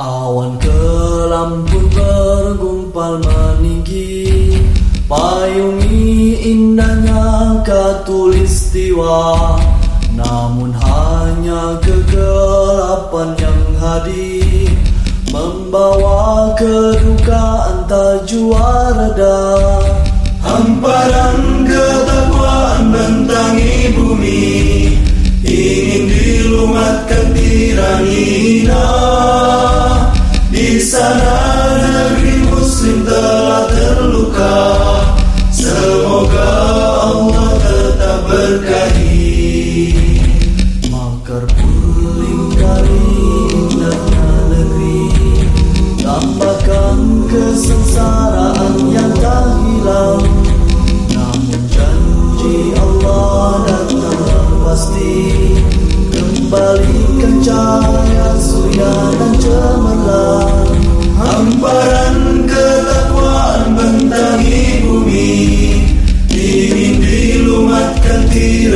Awan kelam pun bergumpal meninggi Payungi indahnya katulistiwa. Namun hanya kegelapan yang hadir Membawa kedukaan tak juara Hamparan ketakwaan bentangi bumi Ingin dilumatkan tirani Di sana negeri muslim telah terluka. Semoga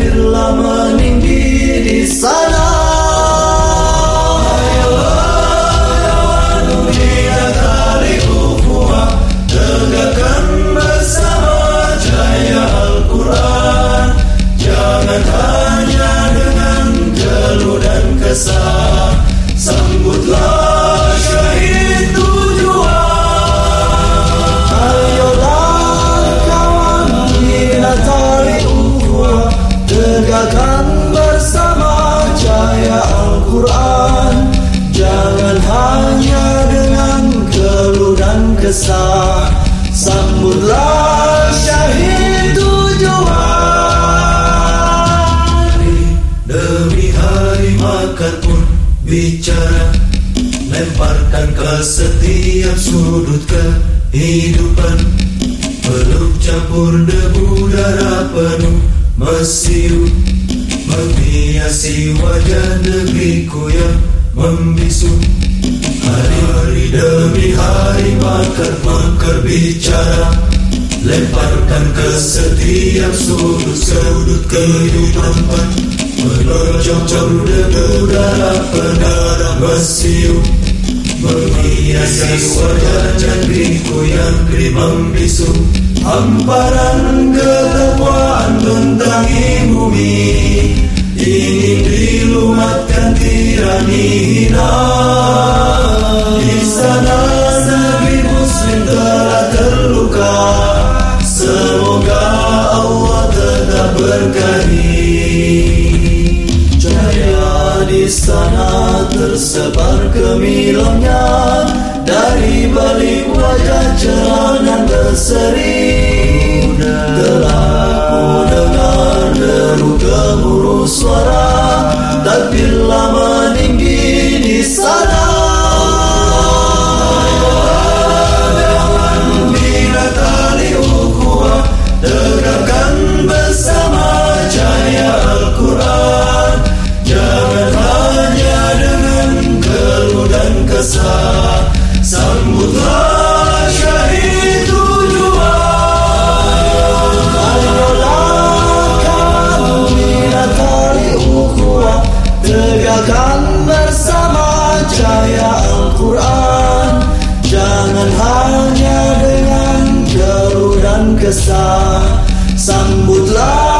Takbirlah meninggi Bicara. Lemparkan ke setiap sudut kehidupan. Peluk campur debu darah penuh mesiu. Menghiasi wajah negeriku yang membisu Hari-hari demi hari makar makar bicara. Lemparkan ke setiap sudut-sudut kehidupan. Menocok debu darah pendarah mesiu Menghiasi wajah negeriku yang gerimang bisu Hamparan ketakwaan bentangi bumi. Ingin dilumatkan tirani hina berkahi Cahaya di sana tersebar kemilangnya Dari balik wajah kesah Sambutlah Tegakkan bersama cahaya Al-Quran. Jangan hanya dengan keluh dan kesah. Sambutlah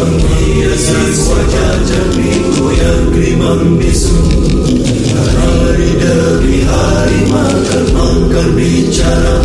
menghiasi wajah jemiku yang krimang bisu Hari demi hari makan makan bicara